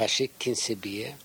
فشك سبيه